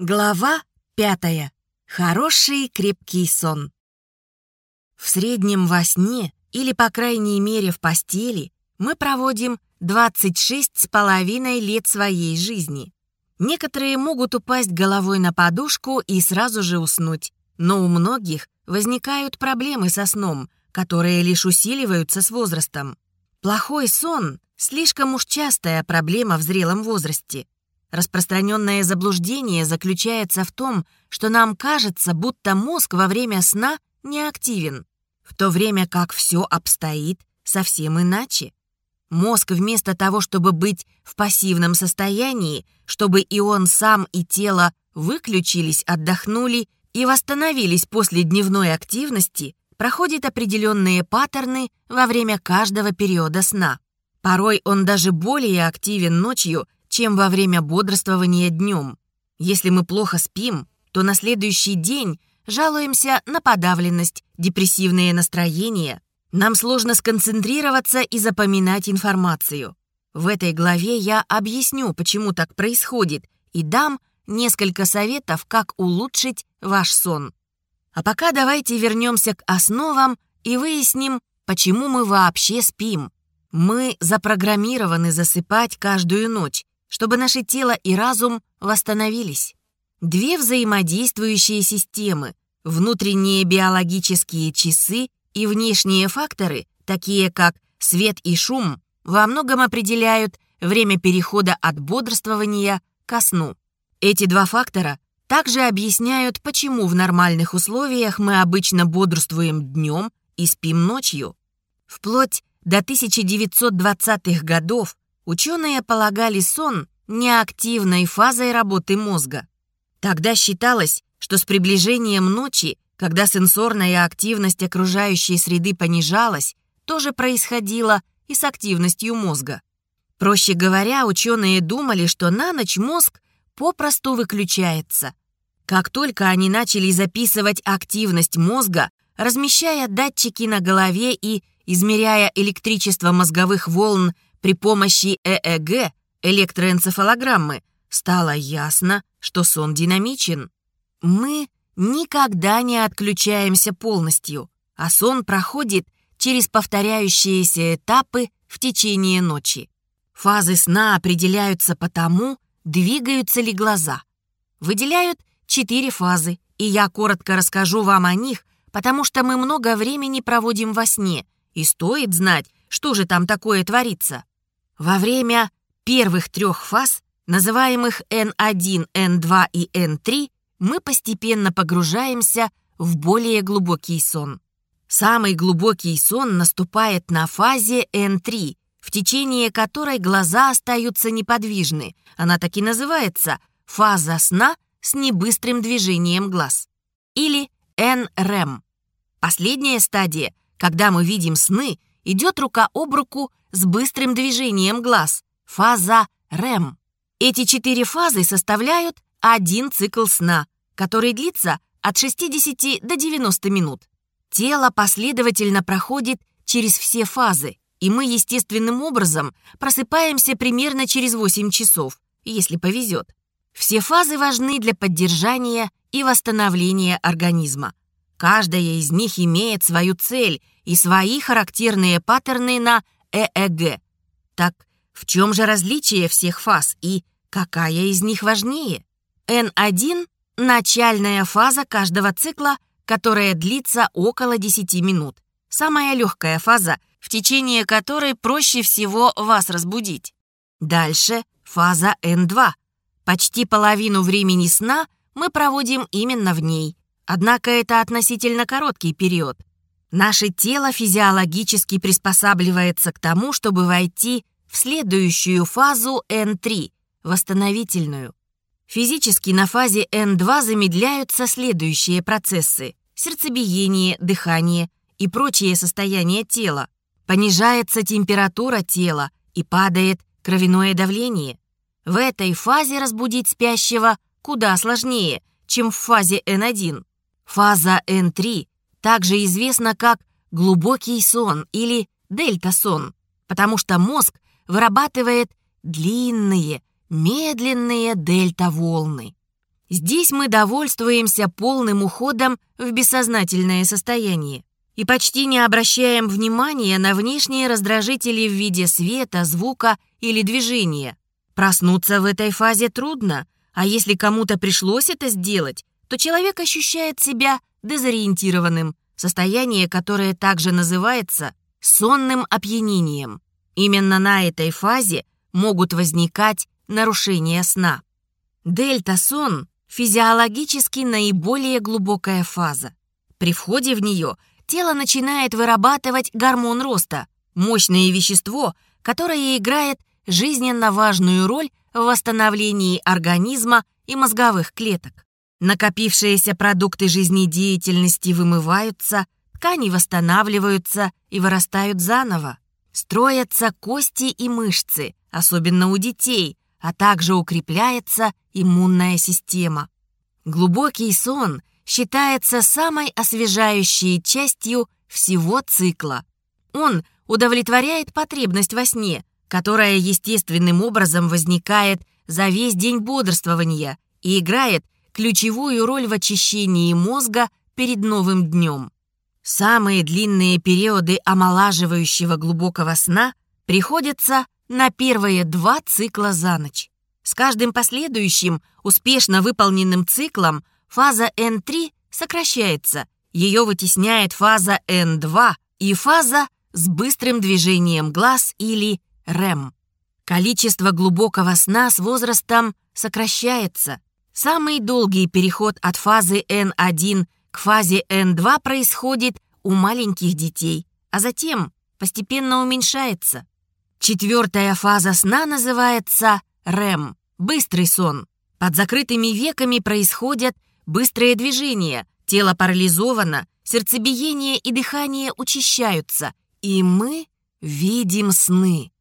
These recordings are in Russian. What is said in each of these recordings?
Глава пятая. Хороший крепкий сон. В среднем во сне, или по крайней мере в постели, мы проводим 26 с половиной лет своей жизни. Некоторые могут упасть головой на подушку и сразу же уснуть, но у многих возникают проблемы со сном, которые лишь усиливаются с возрастом. Плохой сон – слишком уж частая проблема в зрелом возрасте – Распространенное заблуждение заключается в том, что нам кажется, будто мозг во время сна неактивен, в то время как все обстоит совсем иначе. Мозг вместо того, чтобы быть в пассивном состоянии, чтобы и он сам, и тело выключились, отдохнули и восстановились после дневной активности, проходит определенные паттерны во время каждого периода сна. Порой он даже более активен ночью, чем во время бодрствования днем. Если мы плохо спим, то на следующий день жалуемся на подавленность, депрессивные настроения. Нам сложно сконцентрироваться и запоминать информацию. В этой главе я объясню, почему так происходит, и дам несколько советов, как улучшить ваш сон. А пока давайте вернемся к основам и выясним, почему мы вообще спим. Мы запрограммированы засыпать каждую ночь, чтобы наше тело и разум восстановились. Две взаимодействующие системы, внутренние биологические часы и внешние факторы, такие как свет и шум, во многом определяют время перехода от бодрствования ко сну. Эти два фактора также объясняют, почему в нормальных условиях мы обычно бодрствуем днем и спим ночью. Вплоть до 1920-х годов ученые полагали сон неактивной фазой работы мозга. Тогда считалось, что с приближением ночи, когда сенсорная активность окружающей среды понижалась, тоже происходило и с активностью мозга. Проще говоря, ученые думали, что на ночь мозг попросту выключается. Как только они начали записывать активность мозга, размещая датчики на голове и измеряя электричество мозговых волн при помощи ЭЭГ, электроэнцефалограммы, стало ясно, что сон динамичен. Мы никогда не отключаемся полностью, а сон проходит через повторяющиеся этапы в течение ночи. Фазы сна определяются по тому, двигаются ли глаза. Выделяют четыре фазы, и я коротко расскажу вам о них, потому что мы много времени проводим во сне, и стоит знать, что же там такое творится. Во время первых трех фаз, называемых N1, N2 и N3, мы постепенно погружаемся в более глубокий сон. Самый глубокий сон наступает на фазе N3, в течение которой глаза остаются неподвижны. Она так и называется «фаза сна с небыстрым движением глаз» или NREM. Последняя стадия, когда мы видим сны, идет рука об руку с быстрым движением глаз, фаза REM. Эти четыре фазы составляют один цикл сна, который длится от 60 до 90 минут. Тело последовательно проходит через все фазы, и мы естественным образом просыпаемся примерно через 8 часов, если повезет. Все фазы важны для поддержания и восстановления организма. Каждая из них имеет свою цель и свои характерные паттерны на ЭЭГ. Так в чем же различие всех фаз и какая из них важнее? N1 – начальная фаза каждого цикла, которая длится около 10 минут. Самая легкая фаза, в течение которой проще всего вас разбудить. Дальше фаза N2. Почти половину времени сна мы проводим именно в ней. Однако это относительно короткий период. Наше тело физиологически приспосабливается к тому, чтобы войти в следующую фазу N3 – восстановительную. Физически на фазе N2 замедляются следующие процессы – сердцебиение, дыхание и прочие состояния тела. Понижается температура тела и падает кровяное давление. В этой фазе разбудить спящего куда сложнее, чем в фазе N1. Фаза N3 также известна как глубокий сон или дельта-сон, потому что мозг вырабатывает длинные, медленные дельта-волны. Здесь мы довольствуемся полным уходом в бессознательное состояние и почти не обращаем внимания на внешние раздражители в виде света, звука или движения. Проснуться в этой фазе трудно, а если кому-то пришлось это сделать, то человек ощущает себя дезориентированным, состояние, которое также называется сонным опьянением. Именно на этой фазе могут возникать нарушения сна. Дельта-сон – физиологически наиболее глубокая фаза. При входе в нее тело начинает вырабатывать гормон роста, мощное вещество, которое играет жизненно важную роль в восстановлении организма и мозговых клеток. Накопившиеся продукты жизнедеятельности вымываются, ткани восстанавливаются и вырастают заново. Строятся кости и мышцы, особенно у детей, а также укрепляется иммунная система. Глубокий сон считается самой освежающей частью всего цикла. Он удовлетворяет потребность во сне, которая естественным образом возникает за весь день бодрствования и играет ключевую роль в очищении мозга перед новым днем. Самые длинные периоды омолаживающего глубокого сна приходятся на первые два цикла за ночь. С каждым последующим, успешно выполненным циклом фаза N3 сокращается, ее вытесняет фаза N2 и фаза с быстрым движением глаз или REM. Количество глубокого сна с возрастом сокращается. Самый долгий переход от фазы N1 к фазе N2 происходит у маленьких детей, а затем постепенно уменьшается. Четвертая фаза сна называется REM – быстрый сон. Под закрытыми веками происходят быстрые движения, тело парализовано, сердцебиение и дыхание учащаются, и мы видим сны.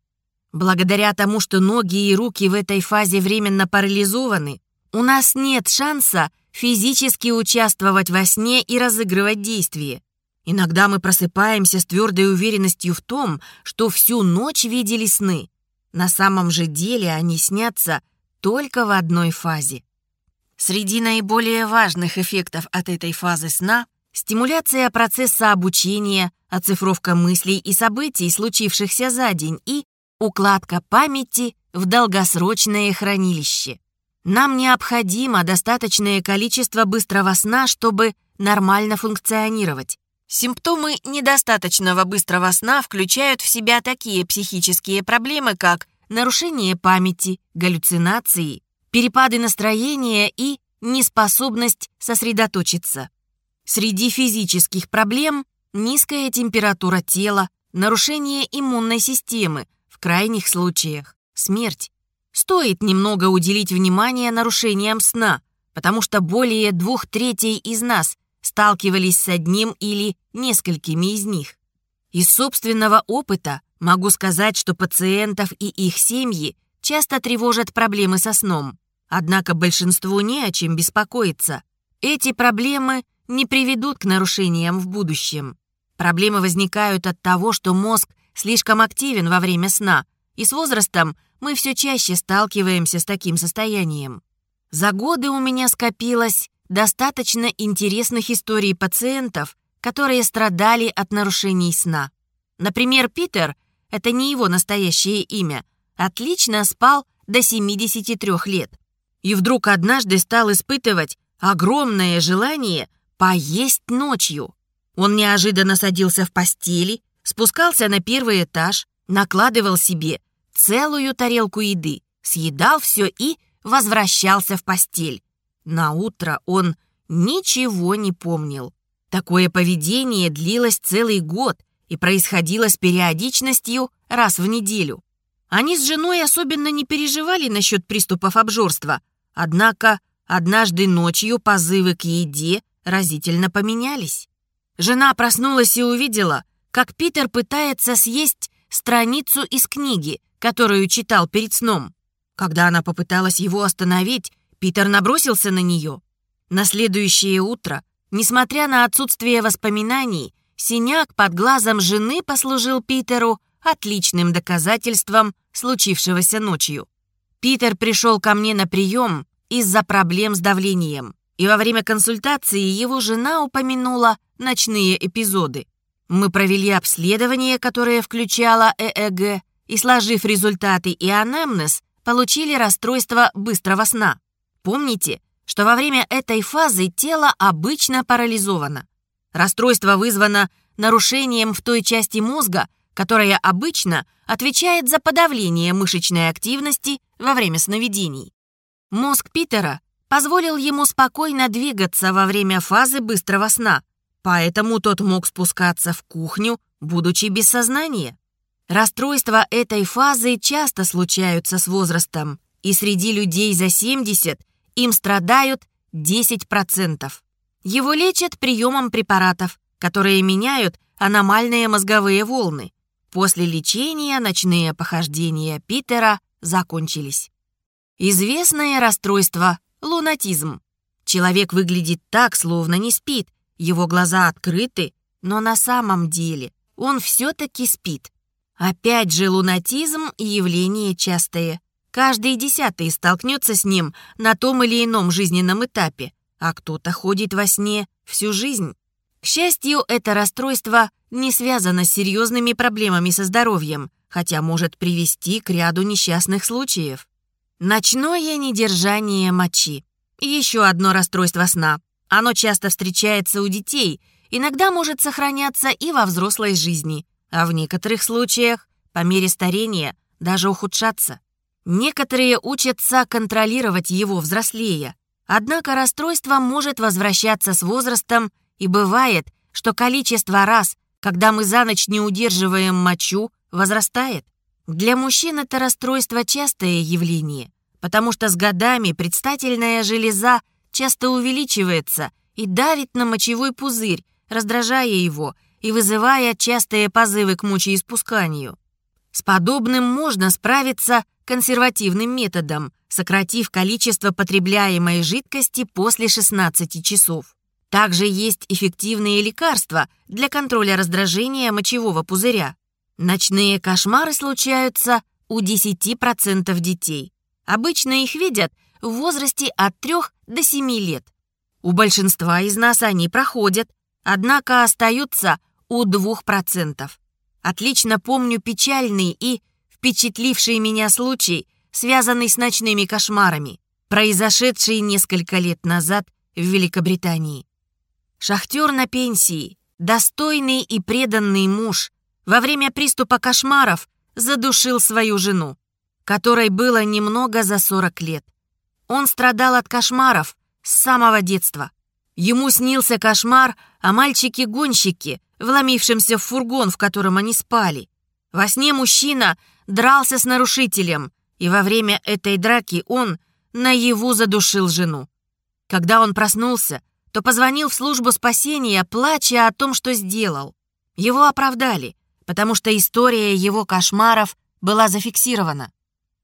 Благодаря тому, что ноги и руки в этой фазе временно парализованы, у нас нет шанса физически участвовать во сне и разыгрывать действие. Иногда мы просыпаемся с твердой уверенностью в том, что всю ночь видели сны. На самом же деле они снятся только в одной фазе. Среди наиболее важных эффектов от этой фазы сна – стимуляция процесса обучения, оцифровка мыслей и событий, случившихся за день, и укладка памяти в долгосрочное хранилище. Нам необходимо достаточное количество быстрого сна, чтобы нормально функционировать. Симптомы недостаточного быстрого сна включают в себя такие психические проблемы, как нарушение памяти, галлюцинации, перепады настроения и неспособность сосредоточиться. Среди физических проблем низкая температура тела, нарушение иммунной системы, в крайних случаях смерть. Стоит немного уделить внимание нарушениям сна, потому что более двух третей из нас сталкивались с одним или несколькими из них. Из собственного опыта могу сказать, что пациентов и их семьи часто тревожат проблемы со сном. Однако большинству не о чем беспокоиться. Эти проблемы не приведут к нарушениям в будущем. Проблемы возникают от того, что мозг слишком активен во время сна, и с возрастом мы все чаще сталкиваемся с таким состоянием. За годы у меня скопилось достаточно интересных историй пациентов, которые страдали от нарушений сна. Например, Питер, это не его настоящее имя, отлично спал до 73 лет. И вдруг однажды стал испытывать огромное желание поесть ночью. Он неожиданно садился в постели, спускался на первый этаж, накладывал себе целую тарелку еды, съедал все и возвращался в постель. На утро он ничего не помнил. Такое поведение длилось целый год и происходило с периодичностью раз в неделю. Они с женой особенно не переживали насчет приступов обжорства, однако однажды ночью позывы к еде разительно поменялись. Жена проснулась и увидела, как Питер пытается съесть страницу из книги, которую читал перед сном. Когда она попыталась его остановить, Питер набросился на нее. На следующее утро, несмотря на отсутствие воспоминаний, синяк под глазом жены послужил Питеру отличным доказательством случившегося ночью. Питер пришел ко мне на прием из-за проблем с давлением. И во время консультации его жена упомянула ночные эпизоды. Мы провели обследование, которое включало ЭЭГ, и, сложив результаты и анамнез, получили расстройство быстрого сна. Помните, что во время этой фазы тело обычно парализовано. Расстройство вызвано нарушением в той части мозга, которая обычно отвечает за подавление мышечной активности во время сновидений. Мозг Питера позволил ему спокойно двигаться во время фазы быстрого сна, поэтому тот мог спускаться в кухню, будучи без сознания. Расстройства этой фазы часто случаются с возрастом, и среди людей за 70 им страдают 10%. Его лечат приемом препаратов, которые меняют аномальные мозговые волны. После лечения ночные похождения Питера закончились. Известное расстройство – лунатизм. Человек выглядит так, словно не спит, его глаза открыты, но на самом деле он все-таки спит. Опять же, лунатизм – явление частое. Каждый десятый столкнется с ним на том или ином жизненном этапе, а кто-то ходит во сне всю жизнь. К счастью, это расстройство не связано с серьезными проблемами со здоровьем, хотя может привести к ряду несчастных случаев. Ночное недержание мочи. Еще одно расстройство сна. Оно часто встречается у детей, иногда может сохраняться и во взрослой жизни, а в некоторых случаях, по мере старения, даже ухудшаться. Некоторые учатся контролировать его взрослея, однако расстройство может возвращаться с возрастом, и бывает, что количество раз, когда мы за ночь не удерживаем мочу, возрастает. Для мужчин это расстройство частое явление, потому что с годами предстательная железа часто увеличивается и давит на мочевой пузырь, раздражая его и вызывая частые позывы к мочеиспусканию. С подобным можно справиться консервативным методом, сократив количество потребляемой жидкости после 16 часов. Также есть эффективные лекарства для контроля раздражения мочевого пузыря. Ночные кошмары случаются у 10% детей. Обычно их видят в возрасте от 3 до 7 лет. У большинства из нас они проходят, однако остаются у 2%. Отлично помню печальный и впечатливший меня случай, связанный с ночными кошмарами, произошедший несколько лет назад в Великобритании. Шахтер на пенсии, достойный и преданный муж, во время приступа кошмаров задушил свою жену, которой было немного за 40 лет. Он страдал от кошмаров с самого детства. Ему снился кошмар о мальчике-гонщике, вломившемся в фургон, в котором они спали. Во сне мужчина дрался с нарушителем, и во время этой драки он наяву задушил жену. Когда он проснулся, то позвонил в службу спасения, плача о том, что сделал. Его оправдали, потому что история его кошмаров была зафиксирована.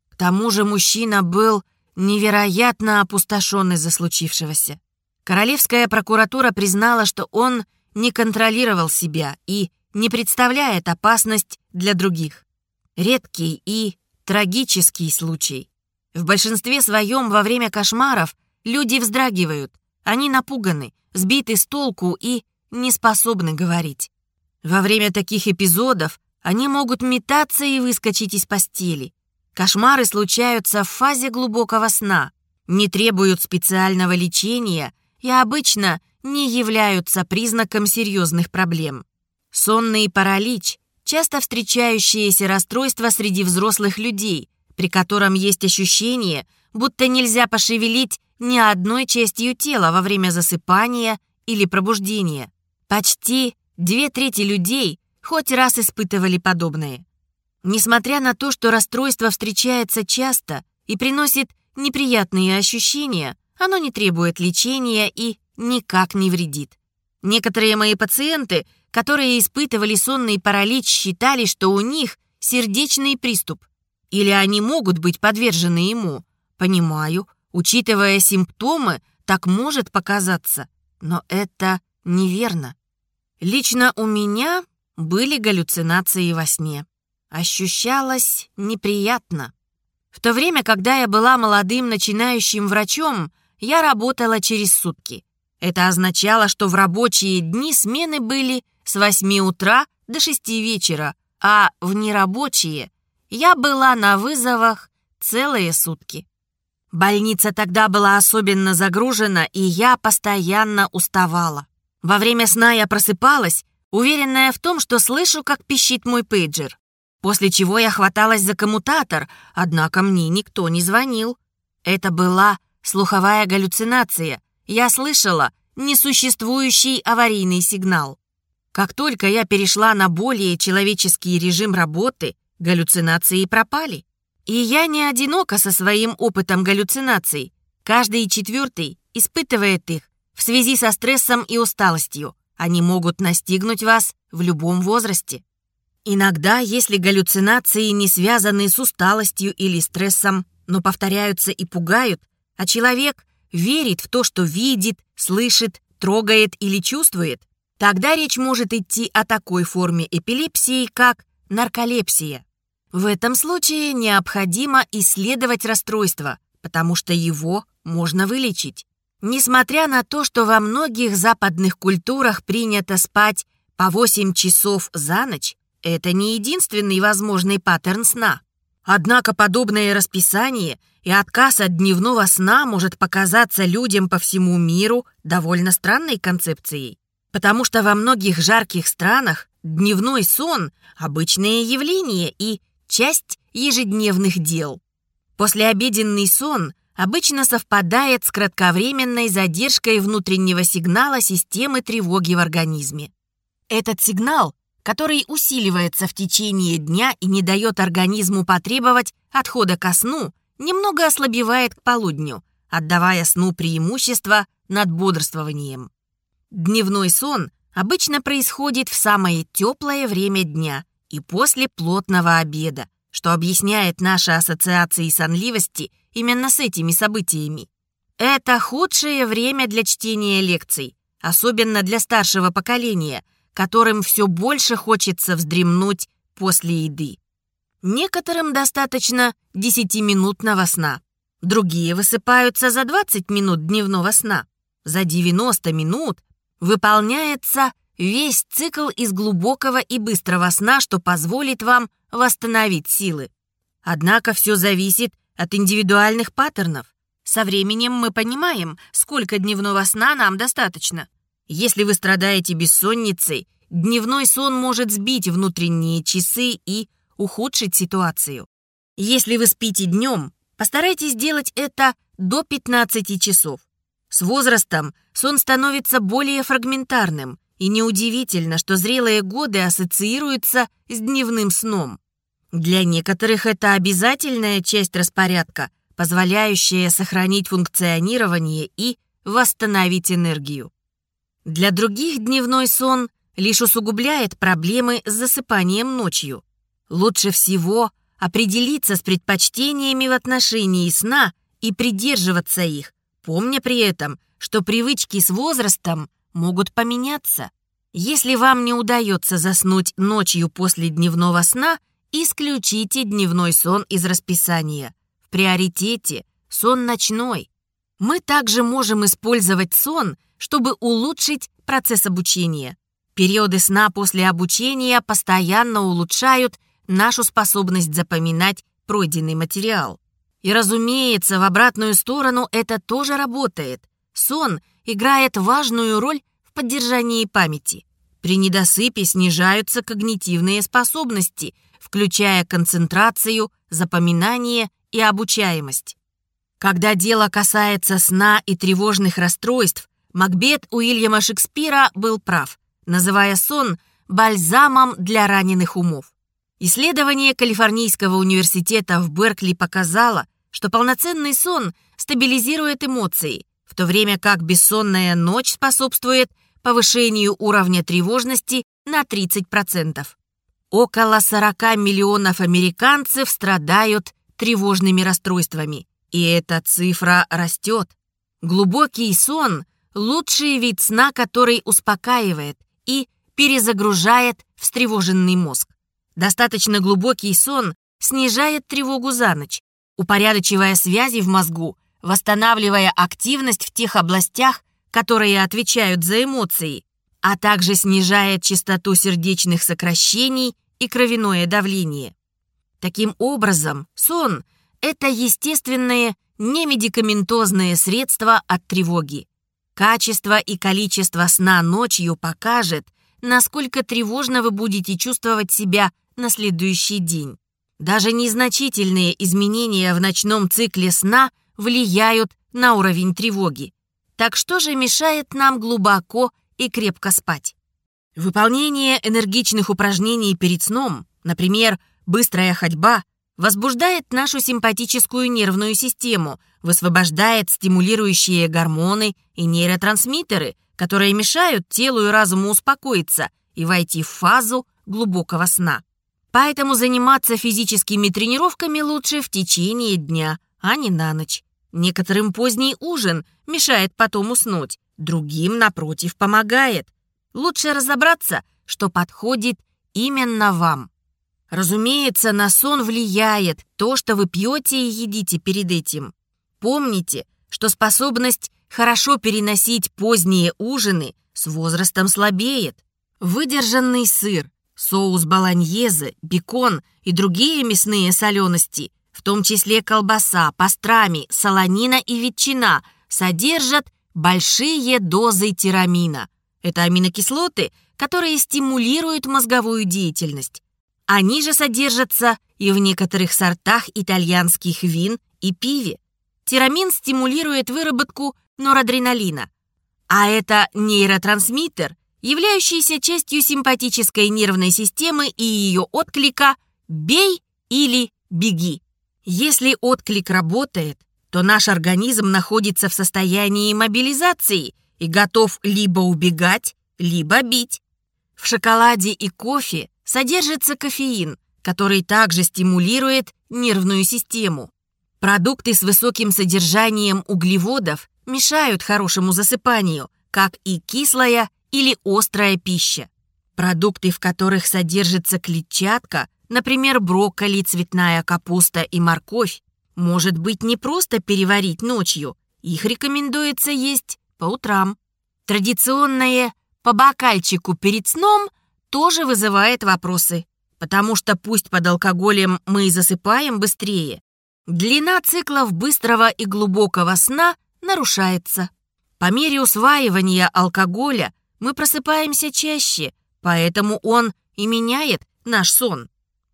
К тому же мужчина был невероятно опустошен из-за случившегося. Королевская прокуратура признала, что он не контролировал себя и не представляет опасность для других. Редкий и трагический случай. В большинстве своем во время кошмаров люди вздрагивают, они напуганы, сбиты с толку и не способны говорить. Во время таких эпизодов они могут метаться и выскочить из постели. Кошмары случаются в фазе глубокого сна, не требуют специального лечения и обычно не являются признаком серьезных проблем. Сонный паралич – часто встречающееся расстройство среди взрослых людей, при котором есть ощущение, будто нельзя пошевелить ни одной частью тела во время засыпания или пробуждения. Почти две трети людей хоть раз испытывали подобное. Несмотря на то, что расстройство встречается часто и приносит неприятные ощущения, оно не требует лечения и никак не вредит. Некоторые мои пациенты, которые испытывали сонный паралич, считали, что у них сердечный приступ. Или они могут быть подвержены ему. Понимаю, Учитывая симптомы, так может показаться, но это неверно. Лично у меня были галлюцинации во сне. Ощущалось неприятно. В то время, когда я была молодым начинающим врачом, я работала через сутки. Это означало, что в рабочие дни смены были с 8 утра до 6 вечера, а в нерабочие я была на вызовах целые сутки. Больница тогда была особенно загружена, и я постоянно уставала. Во время сна я просыпалась, уверенная в том, что слышу, как пищит мой пейджер. После чего я хваталась за коммутатор, однако мне никто не звонил. Это была слуховая галлюцинация. Я слышала несуществующий аварийный сигнал. Как только я перешла на более человеческий режим работы, галлюцинации пропали. И я не одинока со своим опытом галлюцинаций. Каждый четвертый испытывает их в связи со стрессом и усталостью. Они могут настигнуть вас в любом возрасте. Иногда, если галлюцинации не связаны с усталостью или стрессом, но повторяются и пугают, а человек верит в то, что видит, слышит, трогает или чувствует, тогда речь может идти о такой форме эпилепсии, как нарколепсия. В этом случае необходимо исследовать расстройство, потому что его можно вылечить. Несмотря на то, что во многих западных культурах принято спать по 8 часов за ночь, это не единственный возможный паттерн сна. Однако подобное расписание и отказ от дневного сна может показаться людям по всему миру довольно странной концепцией, потому что во многих жарких странах дневной сон – обычное явление и часть ежедневных дел. Послеобеденный сон обычно совпадает с кратковременной задержкой внутреннего сигнала системы тревоги в организме. Этот сигнал, который усиливается в течение дня и не дает организму потребовать отхода ко сну, немного ослабевает к полудню, отдавая сну преимущество над бодрствованием. Дневной сон обычно происходит в самое теплое время дня и после плотного обеда, что объясняет наши ассоциации сонливости – именно с этими событиями. Это худшее время для чтения лекций, особенно для старшего поколения, которым все больше хочется вздремнуть после еды. Некоторым достаточно 10-минутного сна. Другие высыпаются за 20 минут дневного сна. За 90 минут выполняется весь цикл из глубокого и быстрого сна, что позволит вам восстановить силы. Однако все зависит от индивидуальных паттернов. Со временем мы понимаем, сколько дневного сна нам достаточно. Если вы страдаете бессонницей, дневной сон может сбить внутренние часы и ухудшить ситуацию. Если вы спите днем, постарайтесь делать это до 15 часов. С возрастом сон становится более фрагментарным, и неудивительно, что зрелые годы ассоциируются с дневным сном. Для некоторых это обязательная часть распорядка, позволяющая сохранить функционирование и восстановить энергию. Для других дневной сон лишь усугубляет проблемы с засыпанием ночью. Лучше всего определиться с предпочтениями в отношении сна и придерживаться их, помня при этом, что привычки с возрастом могут поменяться. Если вам не удается заснуть ночью после дневного сна – Исключите дневной сон из расписания. В приоритете сон ночной. Мы также можем использовать сон, чтобы улучшить процесс обучения. Периоды сна после обучения постоянно улучшают нашу способность запоминать пройденный материал. И, разумеется, в обратную сторону это тоже работает. Сон играет важную роль в поддержании памяти. При недосыпе снижаются когнитивные способности, включая концентрацию, запоминание и обучаемость. Когда дело касается сна и тревожных расстройств, Макбет Уильяма Шекспира был прав, называя сон бальзамом для раненых умов. Исследование Калифорнийского университета в Беркли показало, что полноценный сон стабилизирует эмоции, в то время как бессонная ночь способствует повышению уровня тревожности на 30%. Около 40 миллионов американцев страдают тревожными расстройствами, и эта цифра растет. Глубокий сон – лучший вид сна, который успокаивает и перезагружает встревоженный мозг. Достаточно глубокий сон снижает тревогу за ночь, упорядочивая связи в мозгу, восстанавливая активность в тех областях, которые отвечают за эмоции, а также снижает частоту сердечных сокращений и кровяное давление. Таким образом, сон – это естественное немедикаментозное средство от тревоги. Качество и количество сна ночью покажет, насколько тревожно вы будете чувствовать себя на следующий день. Даже незначительные изменения в ночном цикле сна влияют на уровень тревоги. Так что же мешает нам глубоко и крепко спать? Выполнение энергичных упражнений перед сном, например, быстрая ходьба, возбуждает нашу симпатическую нервную систему, высвобождает стимулирующие гормоны и нейротрансмиттеры, которые мешают телу и разуму успокоиться и войти в фазу глубокого сна. Поэтому заниматься физическими тренировками лучше в течение дня, а не на ночь. Некоторым поздний ужин мешает потом уснуть, другим, напротив, помогает. Лучше разобраться, что подходит именно вам. Разумеется, на сон влияет то, что вы пьете и едите перед этим. Помните, что способность хорошо переносить поздние ужины с возрастом слабеет. Выдержанный сыр, соус баланьезе, бекон и другие мясные солености, в том числе колбаса, пастрами, солонина и ветчина, содержат большие дозы тирамина. Это аминокислоты, которые стимулируют мозговую деятельность. Они же содержатся и в некоторых сортах итальянских вин и пиве. Тирамин стимулирует выработку норадреналина, а это нейротрансмиттер, являющийся частью симпатической нервной системы и ее отклика «бей» или «беги». Если отклик работает, то наш организм находится в состоянии мобилизации и готов либо убегать, либо бить. В шоколаде и кофе содержится кофеин, который также стимулирует нервную систему. Продукты с высоким содержанием углеводов мешают хорошему засыпанию, как и кислая или острая пища. Продукты, в которых содержится клетчатка, например, брокколи, цветная капуста и морковь, может быть не просто переварить ночью, их рекомендуется есть по утрам. Традиционное «по бокальчику перед сном» тоже вызывает вопросы, потому что пусть под алкоголем мы и засыпаем быстрее, длина циклов быстрого и глубокого сна нарушается. По мере усваивания алкоголя мы просыпаемся чаще, поэтому он и меняет наш сон.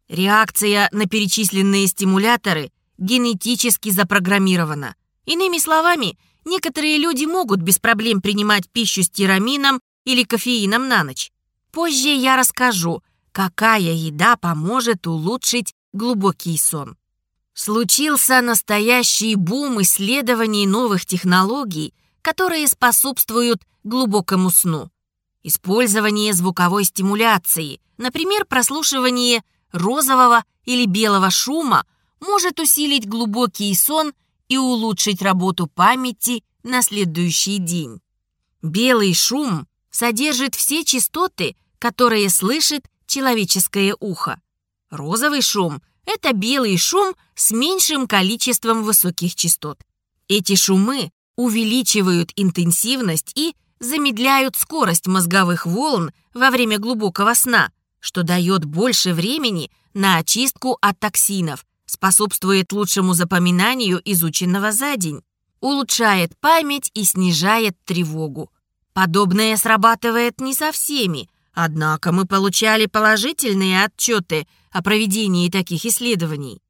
Реакция на перечисленные стимуляторы генетически запрограммирована. Иными словами, некоторые люди могут без проблем принимать пищу с тирамином или кофеином на ночь. Позже я расскажу, какая еда поможет улучшить глубокий сон. Случился настоящий бум исследований новых технологий, которые способствуют глубокому сну. Использование звуковой стимуляции, например, прослушивание розового или белого шума, может усилить глубокий сон и улучшить работу памяти на следующий день. Белый шум содержит все частоты, которые слышит человеческое ухо. Розовый шум — это белый шум с меньшим количеством высоких частот. Эти шумы увеличивают интенсивность и замедляют скорость мозговых волн во время глубокого сна, что дает больше времени на очистку от токсинов, способствует лучшему запоминанию изученного за день, улучшает память и снижает тревогу. Подобное срабатывает не со всеми, однако мы получали положительные отчеты о проведении таких исследований.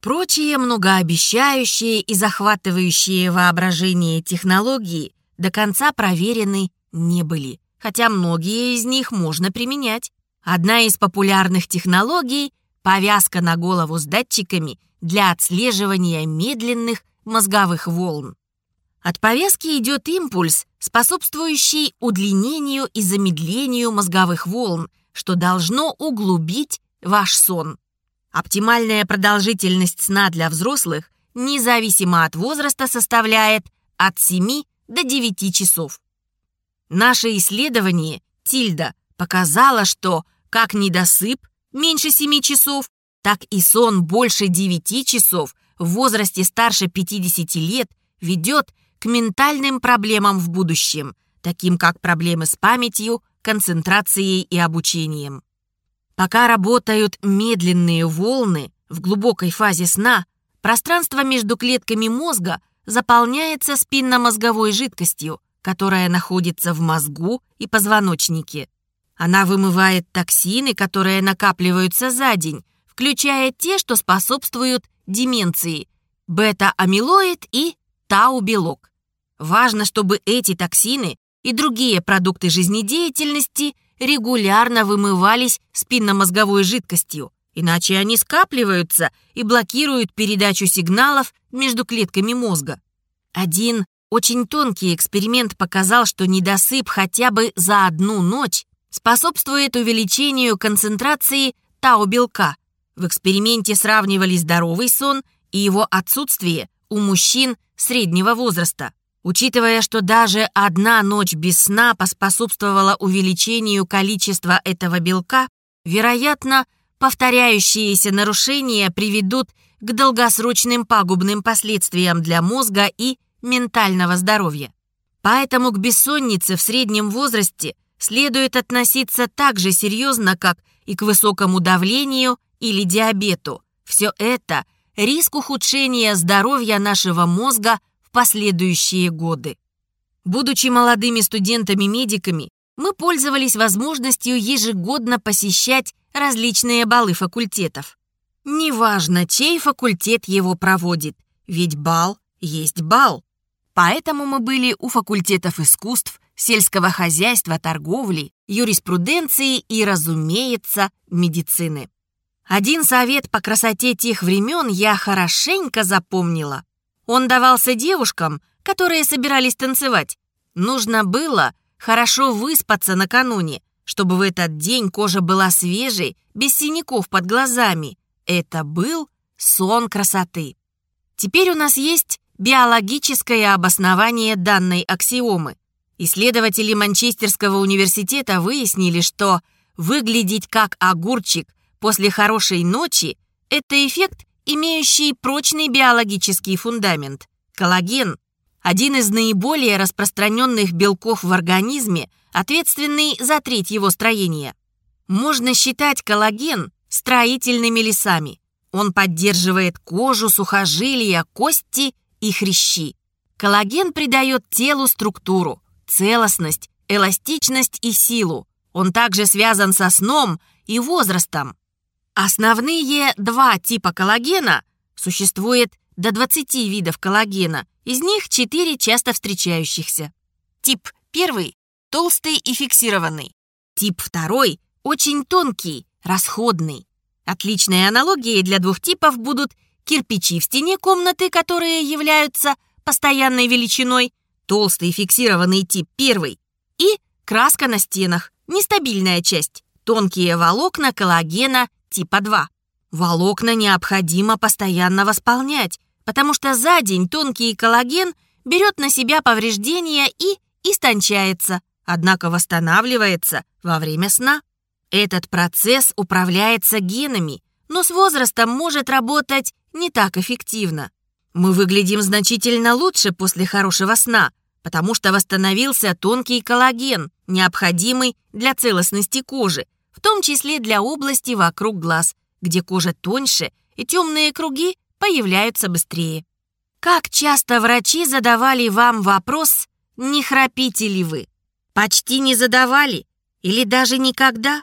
Прочие многообещающие и захватывающие воображение технологии до конца проверены не были, хотя многие из них можно применять. Одна из популярных технологий – повязка на голову с датчиками для отслеживания медленных мозговых волн. От повязки идет импульс, способствующий удлинению и замедлению мозговых волн, что должно углубить ваш сон. Оптимальная продолжительность сна для взрослых, независимо от возраста, составляет от 7 до 9 часов. Наше исследование Тильда показало, что как недосып меньше 7 часов, так и сон больше 9 часов в возрасте старше 50 лет ведет к ментальным проблемам в будущем, таким как проблемы с памятью, концентрацией и обучением. Пока работают медленные волны в глубокой фазе сна, пространство между клетками мозга заполняется спинномозговой жидкостью, которая находится в мозгу и позвоночнике. Она вымывает токсины, которые накапливаются за день, включая те, что способствуют деменции, бета-амилоид и тау-белок. Важно, чтобы эти токсины и другие продукты жизнедеятельности регулярно вымывались спинномозговой жидкостью, иначе они скапливаются и блокируют передачу сигналов между клетками мозга. Один очень тонкий эксперимент показал, что недосып хотя бы за одну ночь способствует увеличению концентрации тау-белка. В эксперименте сравнивали здоровый сон и его отсутствие у мужчин среднего возраста. Учитывая, что даже одна ночь без сна поспособствовала увеличению количества этого белка, вероятно, повторяющиеся нарушения приведут к долгосрочным пагубным последствиям для мозга и ментального здоровья. Поэтому к бессоннице в среднем возрасте следует относиться так же серьезно, как и к высокому давлению или диабету. Все это – риск ухудшения здоровья нашего мозга в последующие годы. Будучи молодыми студентами-медиками, мы пользовались возможностью ежегодно посещать различные балы факультетов. Неважно, чей факультет его проводит, ведь бал есть бал. Поэтому мы были у факультетов искусств, сельского хозяйства, торговли, юриспруденции и, разумеется, медицины. Один совет по красоте тех времен я хорошенько запомнила. Он давался девушкам, которые собирались танцевать. Нужно было хорошо выспаться накануне, чтобы в этот день кожа была свежей, без синяков под глазами. Это был сон красоты. Теперь у нас есть биологическое обоснование данной аксиомы. Исследователи Манчестерского университета выяснили, что выглядеть как огурчик после хорошей ночи – это эффект, имеющий прочный биологический фундамент. Коллаген – один из наиболее распространенных белков в организме, ответственный за треть его строения. Можно считать коллаген строительными лесами. Он поддерживает кожу, сухожилия, кости и хрящи. Коллаген придает телу структуру, целостность, эластичность и силу. Он также связан со сном и возрастом. Основные два типа коллагена существует до 20 видов коллагена, из них 4 часто встречающихся. Тип 1 – толстый и фиксированный. Тип 2 – очень тонкий, расходный. Отличной аналогией для двух типов будут кирпичи в стене комнаты, которые являются постоянной величиной, толстый фиксированный тип первый, и краска на стенах, нестабильная часть, тонкие волокна коллагена типа 2. Волокна необходимо постоянно восполнять, потому что за день тонкий коллаген берет на себя повреждения и истончается, однако восстанавливается во время сна. Этот процесс управляется генами, но с возрастом может работать не так эффективно. Мы выглядим значительно лучше после хорошего сна, потому что восстановился тонкий коллаген, необходимый для целостности кожи, в том числе для области вокруг глаз, где кожа тоньше и темные круги появляются быстрее. Как часто врачи задавали вам вопрос, не храпите ли вы? Почти не задавали или даже никогда?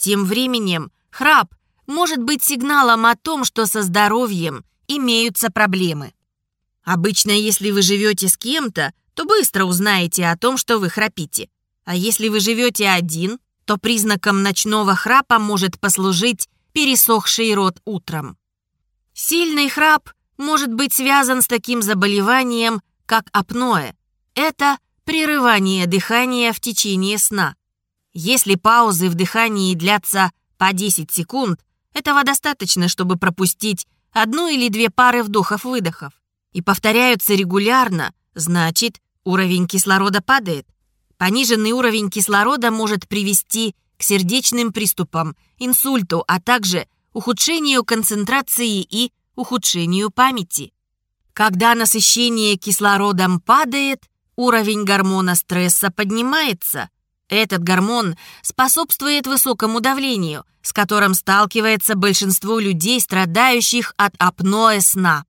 Тем временем храп может быть сигналом о том, что со здоровьем имеются проблемы. Обычно, если вы живете с кем-то, то быстро узнаете о том, что вы храпите. А если вы живете один, то признаком ночного храпа может послужить пересохший рот утром. Сильный храп может быть связан с таким заболеванием, как апноэ. Это прерывание дыхания в течение сна. Если паузы в дыхании длятся по 10 секунд, этого достаточно, чтобы пропустить одну или две пары вдохов-выдохов. И повторяются регулярно, значит, уровень кислорода падает. Пониженный уровень кислорода может привести к сердечным приступам, инсульту, а также ухудшению концентрации и ухудшению памяти. Когда насыщение кислородом падает, уровень гормона стресса поднимается. Этот гормон способствует высокому давлению, с которым сталкивается большинство людей, страдающих от апноэ сна.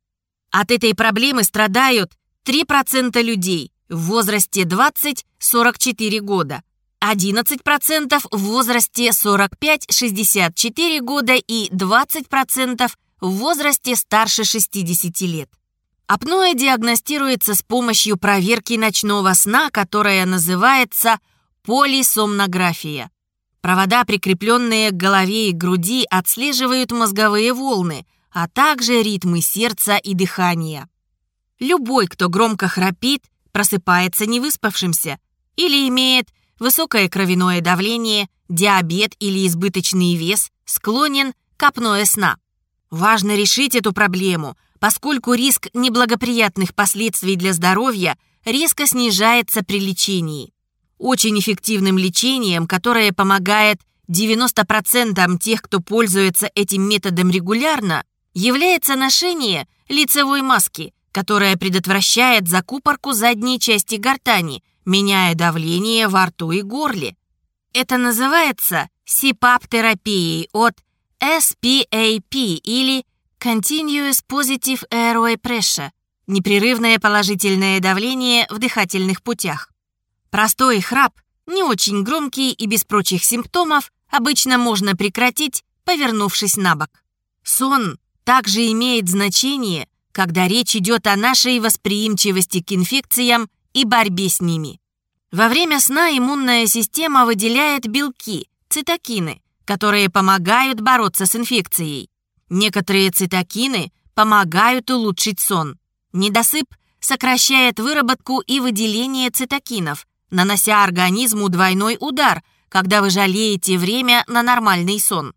От этой проблемы страдают 3% людей в возрасте 20-44 года, 11% в возрасте 45-64 года и 20% в возрасте старше 60 лет. Апноэ диагностируется с помощью проверки ночного сна, которая называется полисомнография. Провода, прикрепленные к голове и груди, отслеживают мозговые волны, а также ритмы сердца и дыхания. Любой, кто громко храпит, просыпается невыспавшимся или имеет высокое кровяное давление, диабет или избыточный вес, склонен к апноэ сна. Важно решить эту проблему – поскольку риск неблагоприятных последствий для здоровья резко снижается при лечении. Очень эффективным лечением, которое помогает 90% тех, кто пользуется этим методом регулярно, является ношение лицевой маски, которая предотвращает закупорку задней части гортани, меняя давление во рту и горле. Это называется CPAP-терапией от SPAP или Continuous Positive Airway Pressure – непрерывное положительное давление в дыхательных путях. Простой храп, не очень громкий и без прочих симптомов, обычно можно прекратить, повернувшись на бок. Сон также имеет значение, когда речь идет о нашей восприимчивости к инфекциям и борьбе с ними. Во время сна иммунная система выделяет белки, цитокины, которые помогают бороться с инфекцией. Некоторые цитокины помогают улучшить сон. Недосып сокращает выработку и выделение цитокинов, нанося организму двойной удар, когда вы жалеете время на нормальный сон.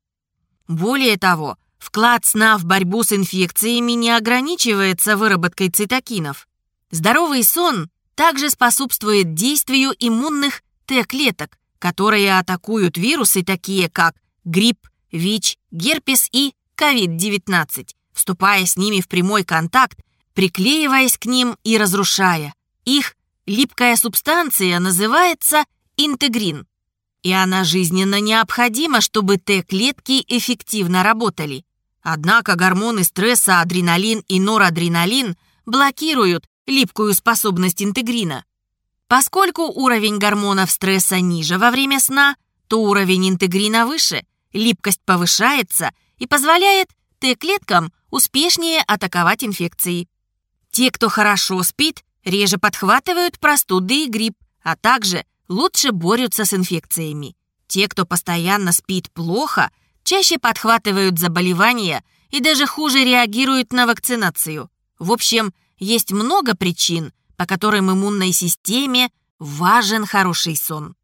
Более того, вклад сна в борьбу с инфекциями не ограничивается выработкой цитокинов. Здоровый сон также способствует действию иммунных Т-клеток, которые атакуют вирусы, такие как грипп, ВИЧ, герпес и COVID-19, вступая с ними в прямой контакт, приклеиваясь к ним и разрушая. Их липкая субстанция называется интегрин. И она жизненно необходима, чтобы Т-клетки эффективно работали. Однако гормоны стресса адреналин и норадреналин блокируют липкую способность интегрина. Поскольку уровень гормонов стресса ниже во время сна, то уровень интегрина выше, липкость повышается – и позволяет Т-клеткам успешнее атаковать инфекции. Те, кто хорошо спит, реже подхватывают простуды и грипп, а также лучше борются с инфекциями. Те, кто постоянно спит плохо, чаще подхватывают заболевания и даже хуже реагируют на вакцинацию. В общем, есть много причин, по которым иммунной системе важен хороший сон.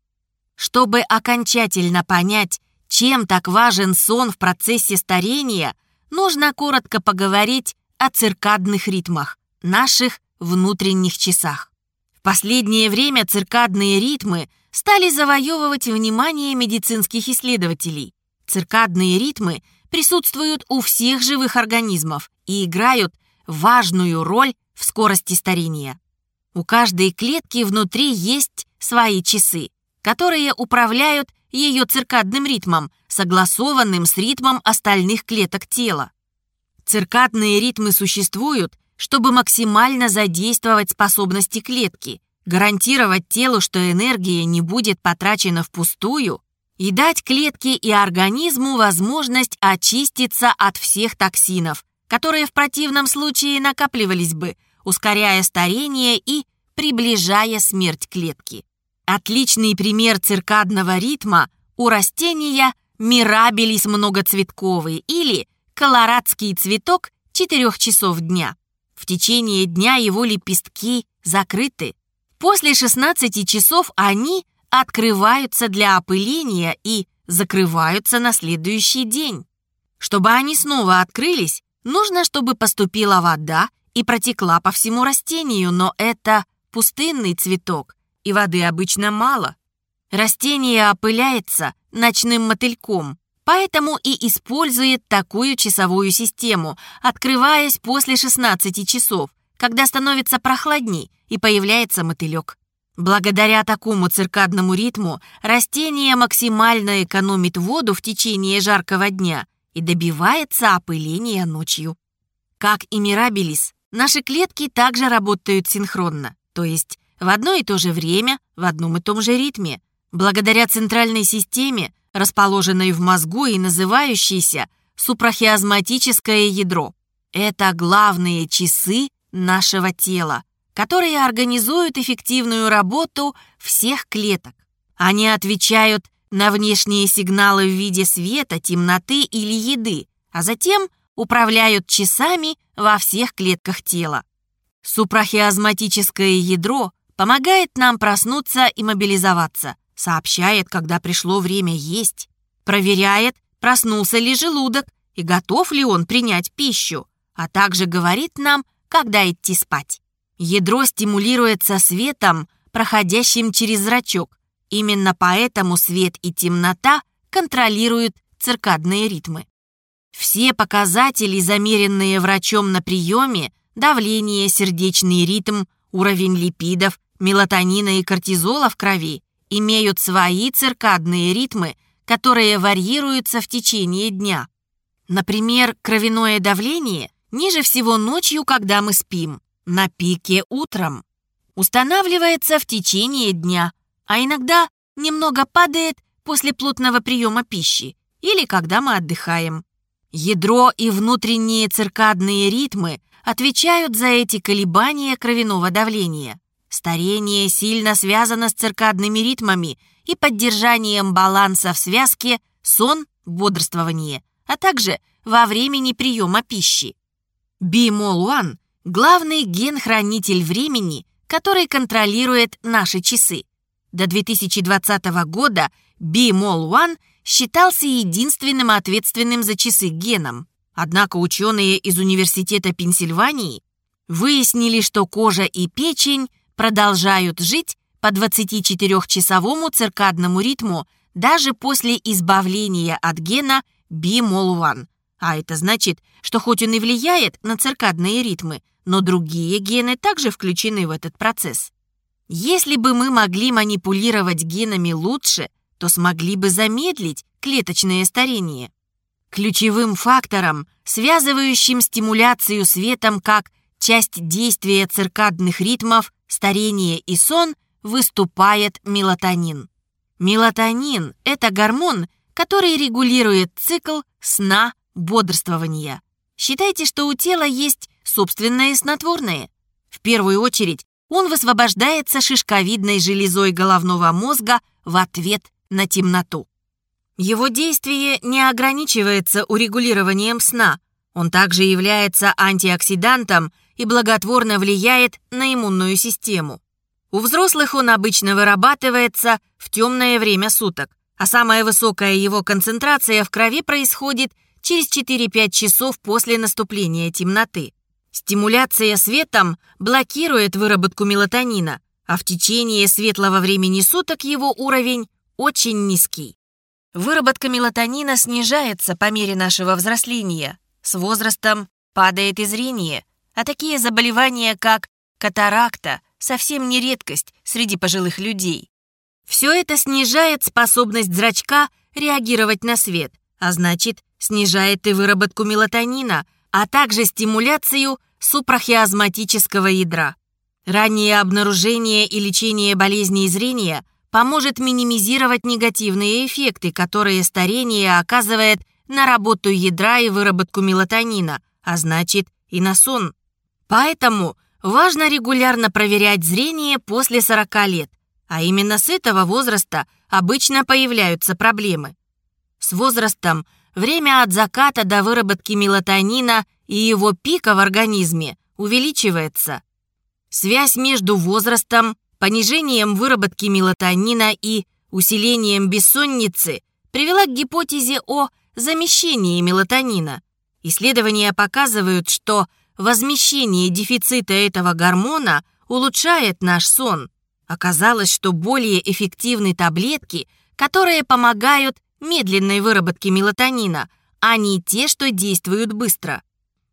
Чтобы окончательно понять, чем так важен сон в процессе старения, нужно коротко поговорить о циркадных ритмах, наших внутренних часах. В последнее время циркадные ритмы стали завоевывать внимание медицинских исследователей. Циркадные ритмы присутствуют у всех живых организмов и играют важную роль в скорости старения. У каждой клетки внутри есть свои часы, которые управляют ее циркадным ритмом, согласованным с ритмом остальных клеток тела. Циркадные ритмы существуют, чтобы максимально задействовать способности клетки, гарантировать телу, что энергия не будет потрачена впустую, и дать клетке и организму возможность очиститься от всех токсинов, которые в противном случае накапливались бы, ускоряя старение и приближая смерть клетки. Отличный пример циркадного ритма у растения мирабелис многоцветковый или колорадский цветок четырех часов дня. В течение дня его лепестки закрыты. После 16 часов они открываются для опыления и закрываются на следующий день. Чтобы они снова открылись, нужно, чтобы поступила вода и протекла по всему растению, но это пустынный цветок, и воды обычно мало. Растение опыляется ночным мотыльком, поэтому и использует такую часовую систему, открываясь после 16 часов, когда становится прохладней и появляется мотылек. Благодаря такому циркадному ритму растение максимально экономит воду в течение жаркого дня и добивается опыления ночью. Как и мирабелис, наши клетки также работают синхронно, то есть в одно и то же время, в одном и том же ритме, благодаря центральной системе, расположенной в мозгу и называющейся супрахиазматическое ядро. Это главные часы нашего тела, которые организуют эффективную работу всех клеток. Они отвечают на внешние сигналы в виде света, темноты или еды, а затем управляют часами во всех клетках тела. Супрахиазматическое ядро помогает нам проснуться и мобилизоваться, сообщает, когда пришло время есть, проверяет, проснулся ли желудок и готов ли он принять пищу, а также говорит нам, когда идти спать. Ядро стимулируется светом, проходящим через зрачок. Именно поэтому свет и темнота контролируют циркадные ритмы. Все показатели, замеренные врачом на приеме, давление, сердечный ритм, уровень липидов, мелатонина и кортизола в крови, имеют свои циркадные ритмы, которые варьируются в течение дня. Например, кровяное давление ниже всего ночью, когда мы спим, на пике утром. Устанавливается в течение дня, а иногда немного падает после плотного приема пищи или когда мы отдыхаем. Ядро и внутренние циркадные ритмы отвечают за эти колебания кровяного давления. Старение сильно связано с циркадными ритмами и поддержанием баланса в связке сон-бодрствование, а также во времени приема пищи. BMOL-1 – главный ген-хранитель времени, который контролирует наши часы. До 2020 года BMOL-1 считался единственным ответственным за часы геном. Однако ученые из Университета Пенсильвании выяснили, что кожа и печень продолжают жить по 24-часовому циркадному ритму даже после избавления от гена BMOL1, а это значит, что хоть он и влияет на циркадные ритмы, но другие гены также включены в этот процесс. Если бы мы могли манипулировать генами лучше, то смогли бы замедлить клеточное старение. Ключевым фактором, связывающим стимуляцию светом как часть действия циркадных ритмов, старение и сон, выступает мелатонин. Мелатонин – это гормон, который регулирует цикл сна бодрствования. Считайте, что у тела есть собственное снотворное. В первую очередь он высвобождается шишковидной железой головного мозга в ответ на темноту. Его действие не ограничивается урегулированием сна. Он также является антиоксидантом и благотворно влияет на иммунную систему. У взрослых он обычно вырабатывается в темное время суток, а самая высокая его концентрация в крови происходит через 4-5 часов после наступления темноты. Стимуляция светом блокирует выработку мелатонина, а в течение светлого времени суток его уровень очень низкий. Выработка мелатонина снижается по мере нашего взросления. С возрастом падает и зрение, а такие заболевания, как катаракта, совсем не редкость среди пожилых людей. Все это снижает способность зрачка реагировать на свет, а значит, снижает и выработку мелатонина, а также стимуляцию супрахиазматического ядра. Раннее обнаружение и лечение болезней зрения поможет минимизировать негативные эффекты, которые старение оказывает на работу ядра и выработку мелатонина, а значит и на сон. Поэтому важно регулярно проверять зрение после 40 лет, а именно с этого возраста обычно появляются проблемы. С возрастом время от заката до выработки мелатонина и его пика в организме увеличивается. Связь между возрастом, понижением выработки мелатонина и усилением бессонницы привела к гипотезе о замещении мелатонина. Исследования показывают, что возмещение дефицита этого гормона улучшает наш сон. Оказалось, что более эффективны таблетки, которые помогают медленной выработки мелатонина, а не те, что действуют быстро.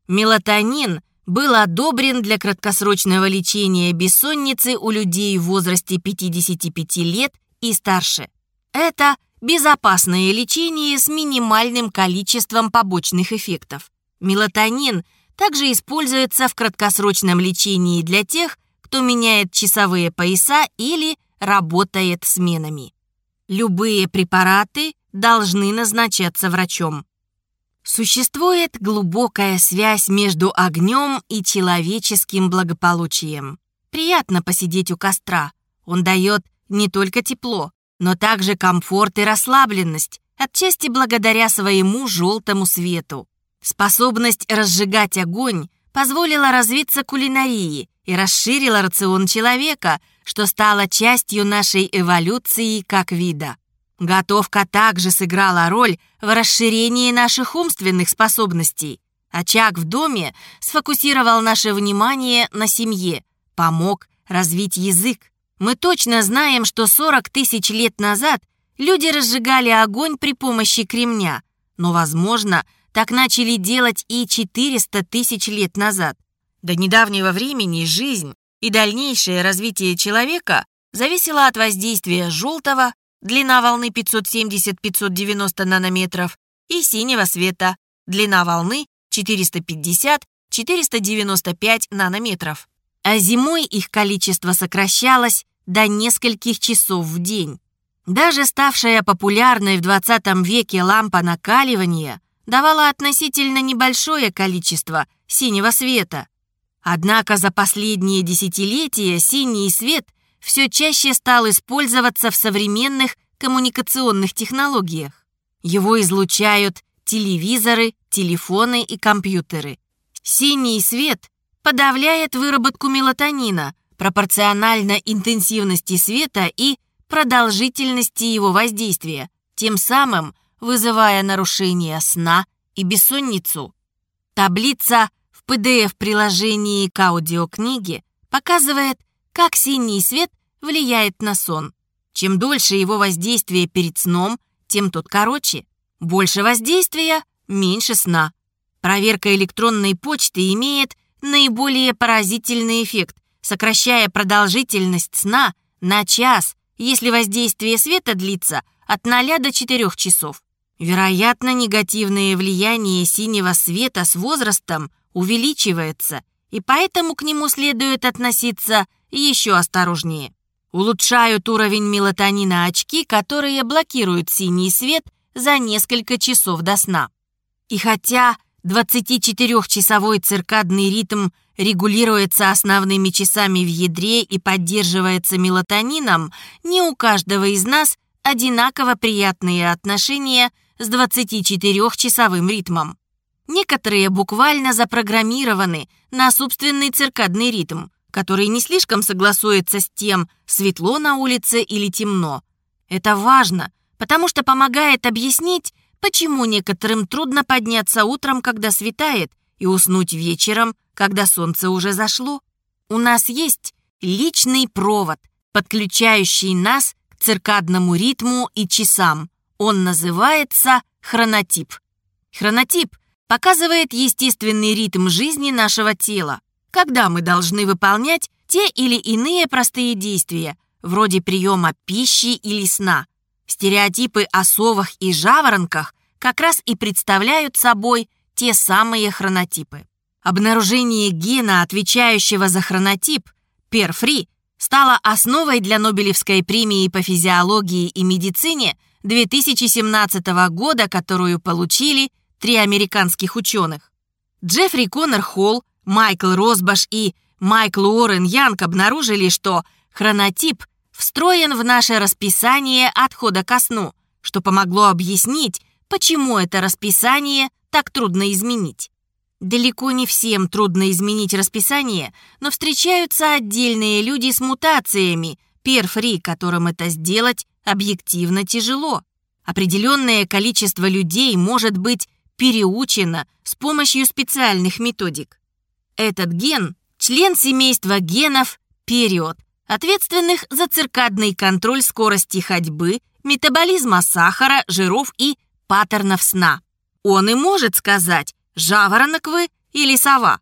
Мелатонин был одобрен для краткосрочного лечения бессонницы у людей в возрасте 55 лет и старше. Это безопасное лечение с минимальным количеством побочных эффектов. Мелатонин также используется в краткосрочном лечении для тех, кто меняет часовые пояса или работает сменами. Любые препараты должны назначаться врачом. Существует глубокая связь между огнем и человеческим благополучием. Приятно посидеть у костра. Он дает не только тепло, но также комфорт и расслабленность, отчасти благодаря своему желтому свету. Способность разжигать огонь позволила развиться кулинарии и расширила рацион человека, что стало частью нашей эволюции как вида. Готовка также сыграла роль в расширении наших умственных способностей. Очаг в доме сфокусировал наше внимание на семье, помог развить язык. Мы точно знаем, что 40 тысяч лет назад люди разжигали огонь при помощи кремня, но, возможно, так начали делать и 400 тысяч лет назад. До недавнего времени жизнь и дальнейшее развитие человека зависело от воздействия желтого, длина волны 570-590 нанометров, и синего света, длина волны 450-495 нанометров. А зимой их количество сокращалось до нескольких часов в день. Даже ставшая популярной в 20 веке лампа накаливания давала относительно небольшое количество синего света. Однако за последние десятилетия синий свет все чаще стал использоваться в современных коммуникационных технологиях. Его излучают телевизоры, телефоны и компьютеры. Синий свет подавляет выработку мелатонина пропорционально интенсивности света и продолжительности его воздействия, тем самым вызывая нарушение сна и бессонницу. Таблица в PDF-приложении к аудиокниге показывает, как синий свет влияет на сон. Чем дольше его воздействие перед сном, тем тот короче. Больше воздействия – меньше сна. Проверка электронной почты имеет наиболее поразительный эффект, сокращая продолжительность сна на час, если воздействие света длится от 0 до 4 часов. Вероятно, негативное влияние синего света с возрастом увеличивается, и поэтому к нему следует относиться еще осторожнее. Улучшают уровень мелатонина очки, которые блокируют синий свет за несколько часов до сна. И хотя 24-часовой циркадный ритм регулируется основными часами в ядре и поддерживается мелатонином, не у каждого из нас одинаково приятные отношения с 24-часовым ритмом. Некоторые буквально запрограммированы на собственный циркадный ритм, который не слишком согласуется с тем, светло на улице или темно. Это важно, потому что помогает объяснить, почему некоторым трудно подняться утром, когда светает, и уснуть вечером, когда солнце уже зашло. У нас есть личный провод, подключающий нас к циркадному ритму и часам. Он называется хронотип. Хронотип показывает естественный ритм жизни нашего тела, когда мы должны выполнять те или иные простые действия, вроде приема пищи или сна. Стереотипы о совах и жаворонках как раз и представляют собой те самые хронотипы. Обнаружение гена, отвечающего за хронотип, перфри, стало основой для Нобелевской премии по физиологии и медицине 2017 года, которую получили три американских ученых. Джеффри Коннор Холл, Майкл Росбаш и Майкл Уоррен Янг обнаружили, что хронотип встроен в наше расписание отхода ко сну, что помогло объяснить, почему это расписание так трудно изменить. Далеко не всем трудно изменить расписание, но встречаются отдельные люди с мутациями, перфри, которым это сделать объективно тяжело. Определенное количество людей может быть переучено с помощью специальных методик. Этот ген – член семейства генов период, ответственных за циркадный контроль скорости ходьбы, метаболизма сахара, жиров и паттернов сна. Он и может сказать, жаворонок вы или сова.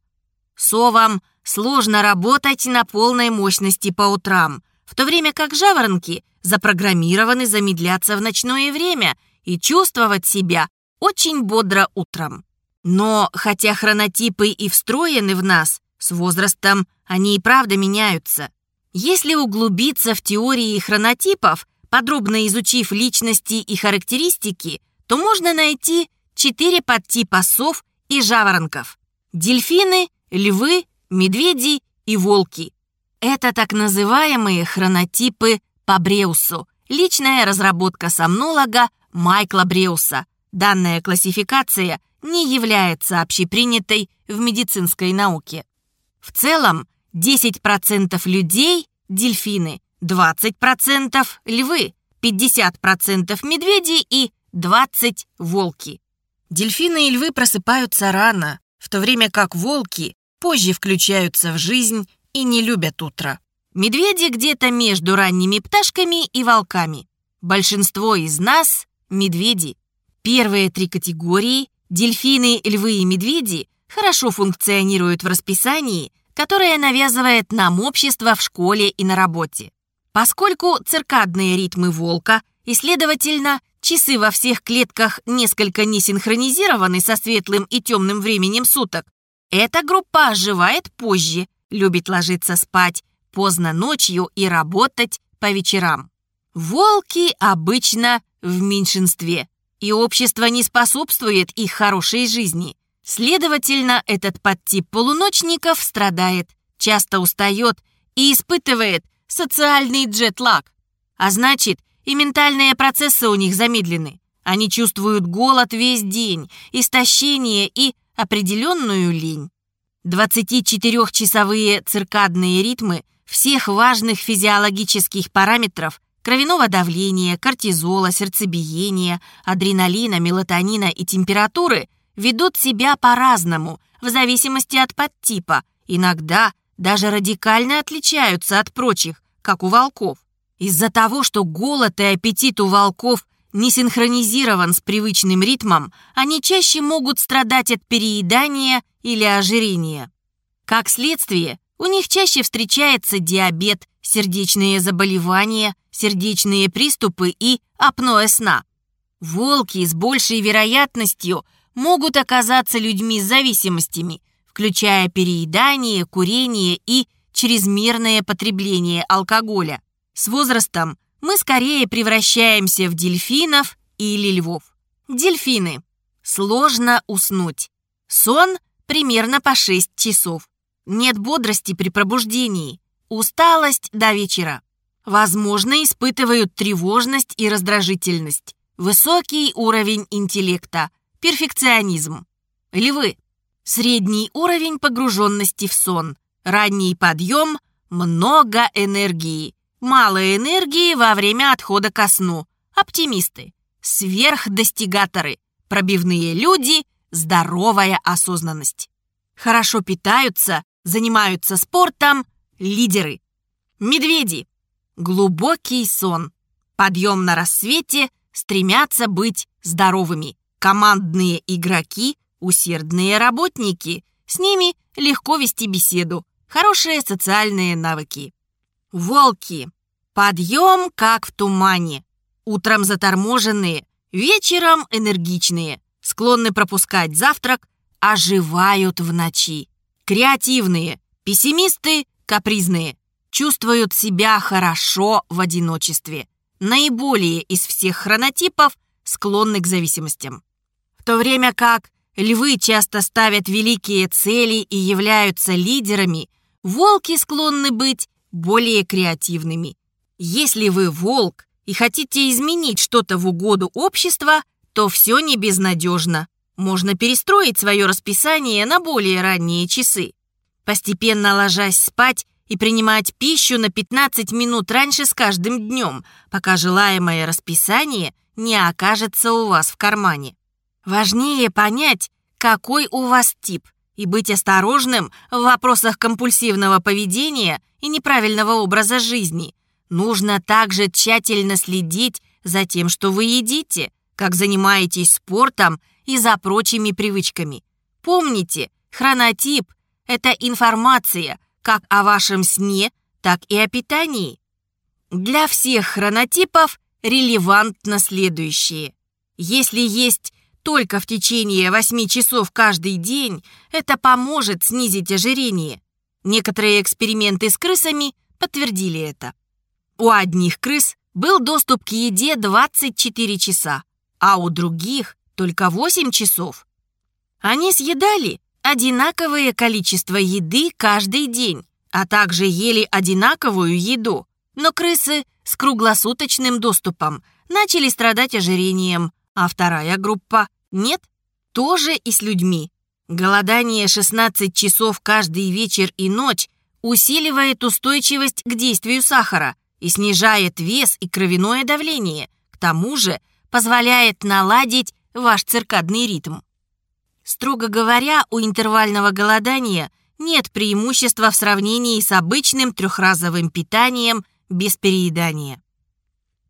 Совам сложно работать на полной мощности по утрам, в то время как жаворонки запрограммированы замедляться в ночное время и чувствовать себя очень бодро утром. Но хотя хронотипы и встроены в нас, с возрастом они и правда меняются. Если углубиться в теории хронотипов, подробно изучив личности и характеристики, то можно найти четыре подтипа сов и жаворонков. Дельфины, львы, медведи и волки. Это так называемые хронотипы по Бреусу, личная разработка сомнолога Майкла Бреуса. Данная классификация не является общепринятой в медицинской науке. В целом 10% людей – дельфины, 20% – львы, 50% медведи и 20% – волки. Дельфины и львы просыпаются рано, в то время как волки позже включаются в жизнь и не любят утро. Медведи где-то между ранними пташками и волками. Большинство из нас – медведи. Первые три категории – дельфины, львы и медведи – хорошо функционируют в расписании, которое навязывает нам общество в школе и на работе. Поскольку циркадные ритмы волка и, следовательно, часы во всех клетках несколько не синхронизированы со светлым и темным временем суток, эта группа оживает позже, любит ложиться спать поздно ночью и работать по вечерам. Волки обычно в меньшинстве, и общество не способствует их хорошей жизни. Следовательно, этот подтип полуночников страдает, часто устает и испытывает социальный джетлаг. А значит, и ментальные процессы у них замедлены. Они чувствуют голод весь день, истощение и определенную лень. 24-часовые циркадные ритмы всех важных физиологических параметров кровяного давления, кортизола, сердцебиения, адреналина, мелатонина и температуры ведут себя по-разному, в зависимости от подтипа, иногда даже радикально отличаются от прочих, как у волков. Из-за того, что голод и аппетит у волков не синхронизирован с привычным ритмом, они чаще могут страдать от переедания или ожирения. Как следствие, у них чаще встречается диабет, сердечные заболевания, сердечные приступы и апноэ сна. Волки с большей вероятностью могут оказаться людьми с зависимостями, включая переедание, курение и чрезмерное потребление алкоголя. С возрастом мы скорее превращаемся в дельфинов или львов. Дельфины. Сложно уснуть. Сон примерно по 6 часов. Нет бодрости при пробуждении. Усталость до вечера. Возможно, испытывают тревожность и раздражительность. Высокий уровень интеллекта. Перфекционизм. Львы. Средний уровень погруженности в сон. Ранний подъем. Много энергии. Мало энергии во время отхода ко сну. Оптимисты. Сверхдостигаторы. Пробивные люди. Здоровая осознанность. Хорошо питаются, занимаются спортом. Лидеры. Медведи. Глубокий сон. Подъем на рассвете. Стремятся быть здоровыми. Командные игроки. Усердные работники. С ними легко вести беседу. Хорошие социальные навыки. Волки. Подъем, как в тумане. Утром заторможенные, вечером энергичные, склонны пропускать завтрак, оживают в ночи. Креативные, пессимисты, капризные, чувствуют себя хорошо в одиночестве. Наиболее из всех хронотипов склонны к зависимостям. В то время как львы часто ставят великие цели и являются лидерами, волки склонны быть более креативными. Если вы волк и хотите изменить что-то в угоду общества, то все не безнадежно. Можно перестроить свое расписание на более ранние часы. Постепенно ложась спать и принимать пищу на 15 минут раньше с каждым днем, пока желаемое расписание не окажется у вас в кармане. Важнее понять, какой у вас тип, и быть осторожным в вопросах компульсивного поведения и неправильного образа жизни. Нужно также тщательно следить за тем, что вы едите, как занимаетесь спортом и за прочими привычками. Помните, хронотип – это информация как о вашем сне, так и о питании. Для всех хронотипов релевантно следующее. Если есть только в течение 8 часов каждый день, это поможет снизить ожирение. Некоторые эксперименты с крысами подтвердили это. У одних крыс был доступ к еде 24 часа, а у других только 8 часов. Они съедали одинаковое количество еды каждый день, а также ели одинаковую еду, но крысы с круглосуточным доступом начали страдать ожирением, а вторая группа нет, тоже и с людьми. Голодание 16 часов каждый вечер и ночь усиливает устойчивость к действию сахара и снижает вес и кровяное давление. К тому же позволяет наладить ваш циркадный ритм. Строго говоря, у интервального голодания нет преимущества в сравнении с обычным трехразовым питанием без переедания.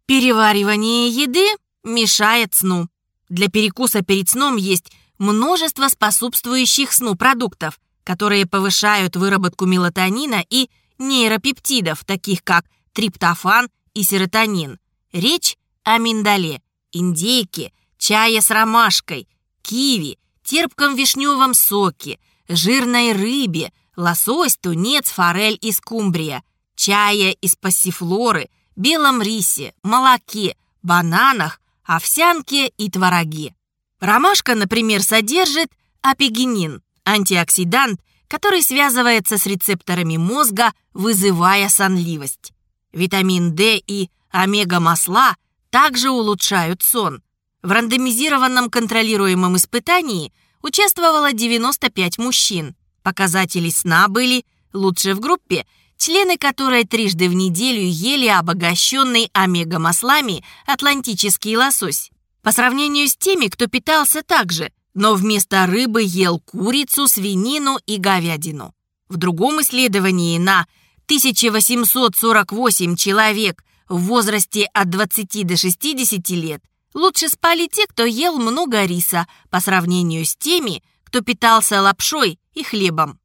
Переваривание еды мешает сну. Для перекуса перед сном есть множество способствующих сну продуктов, которые повышают выработку мелатонина и нейропептидов, таких как триптофан и серотонин. Речь о миндале, индейке, чае с ромашкой, киви, терпком вишневом соке, жирной рыбе, лосось, тунец, форель и скумбрия, чае из пассифлоры, белом рисе, молоке, бананах, овсянке и твороге. Ромашка, например, содержит апигенин, антиоксидант, который связывается с рецепторами мозга, вызывая сонливость. Витамин D и омега-масла также улучшают сон. В рандомизированном контролируемом испытании участвовало 95 мужчин. Показатели сна были лучше в группе, члены которой трижды в неделю ели обогащенный омега-маслами атлантический лосось. По сравнению с теми, кто питался так же, но вместо рыбы ел курицу, свинину и говядину. В другом исследовании на 1848 человек в возрасте от 20 до 60 лет лучше спали те, кто ел много риса по сравнению с теми, кто питался лапшой и хлебом.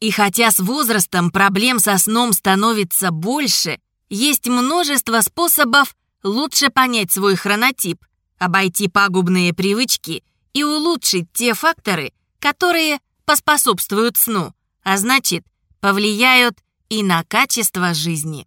И хотя с возрастом проблем со сном становится больше, есть множество способов лучше понять свой хронотип, обойти пагубные привычки и улучшить те факторы, которые поспособствуют сну, а значит, повлияют и на качество жизни.